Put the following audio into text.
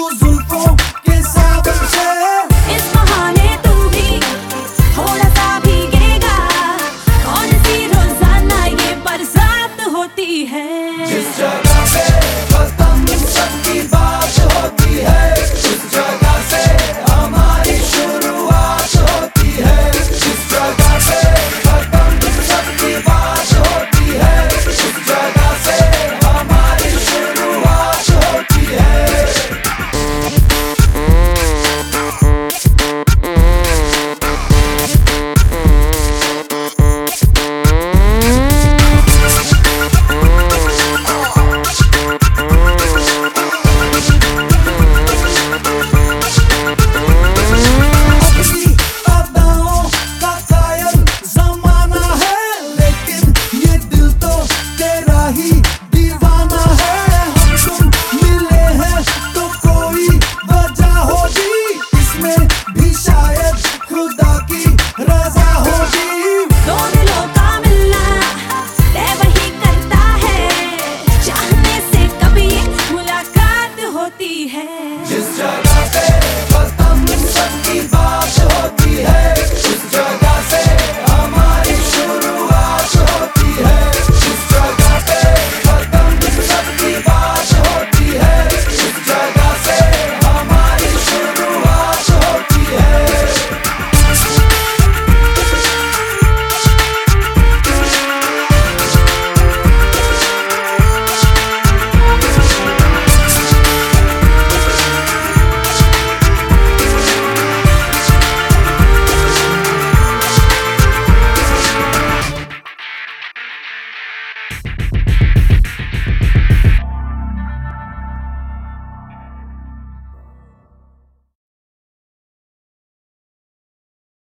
Cruzeiro. He.